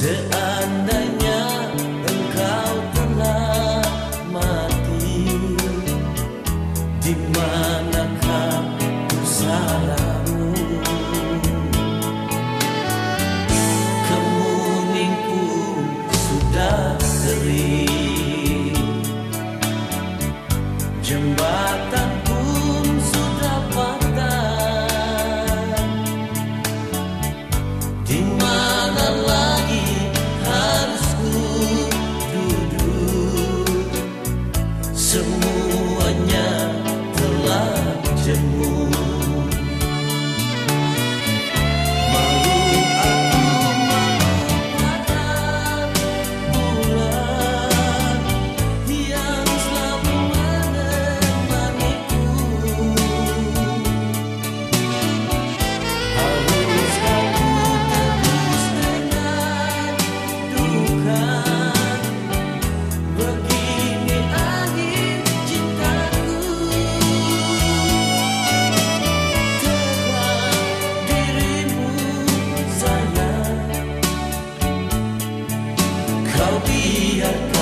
to biarkan